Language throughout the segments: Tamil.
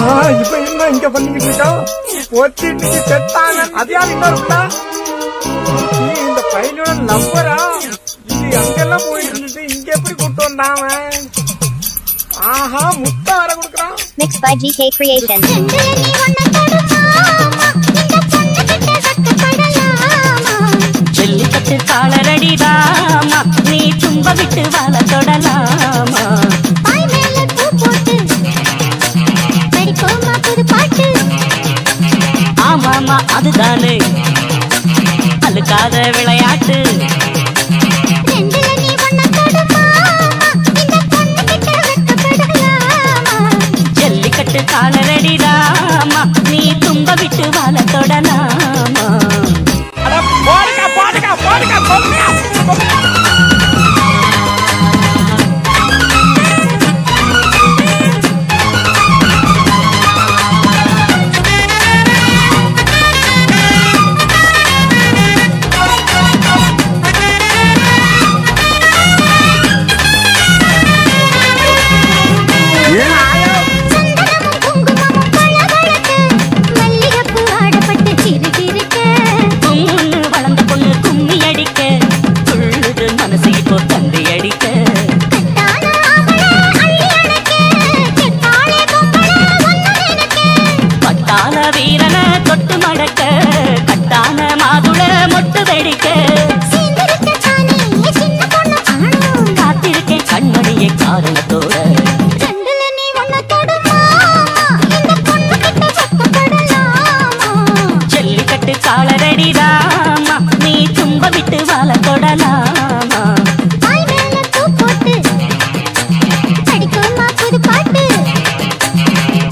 ஆ, இப்ப என்ன இங்க பண்ணிக்கிட்டு இருக்கோம் ஒத்தி இன்னைக்கு செத்தாங்க அது யார் இன்னொரு பிள்ளை? நீ இந்த பையனோட நம்பரா இது அங்கெல்லாம் போயிட்டு இருந்துட்டு இங்க எப்படி கூட்டு வந்தான் அவன்? ஆஹா முட்டை வர கொடுக்குறான் Mixed by GK Creation. காலரடிதாமா? நீ தும்ப விட்டு வாழ தொடலாமா? ஆமாமா அதுதானே. அழுக்காத விளையாட்டு. ஜல்லிக்கட்டு காலரடிதாமா? நீ தும்ப விட்டு வாழ தொடலாமா? காலரடிதாமா நீ தும்ப விட்டு வாழ தொடலாமா?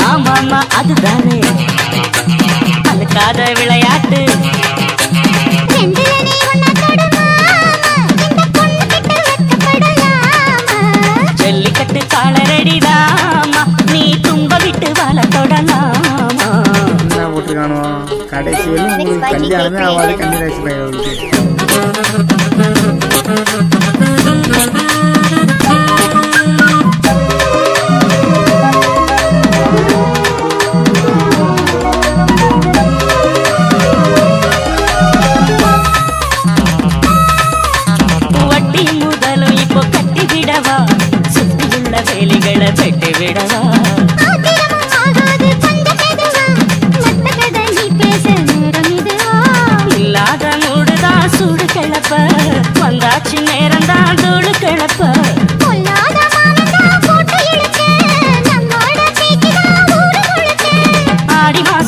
ஆமாமா அதுதானே. அழுக்காத விளையாட்டு. ஜல்லிக்கட்டு காலரடிதாமா போட்டிருக்கானோ கடைசி வரையும் உங்களுக்கு கல்யாணமே ஆகாது கன்னிராசி பையன் வட்டி முதலும் இப்போ கட்டி விடவா சுத்தியுள்ள வேலிகளை வெட்டி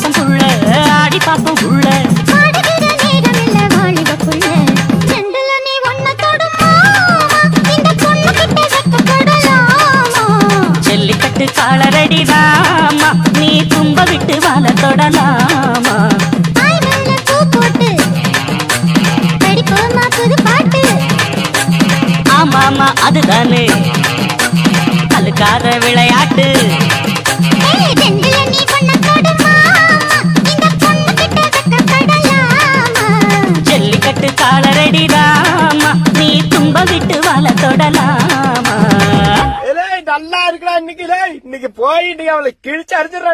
ஆடி மாசம் புள்ள ஆடி பாப்போம் உள்ள ஜல்லிக்கட்டு காலரடிதாமா நீ தும்ப விட்டு வாழ தொடலாமா? ஆமாமா அதுதானே. அழுக்காத விளையாட்டு. நீ விட்டு வாழ தொடலாமா? நல்லா இருக்கா இன்னைக்கு. இன்னைக்கு போயிட்டு அவளை கிழிச்சு அடிச்சிடறான்.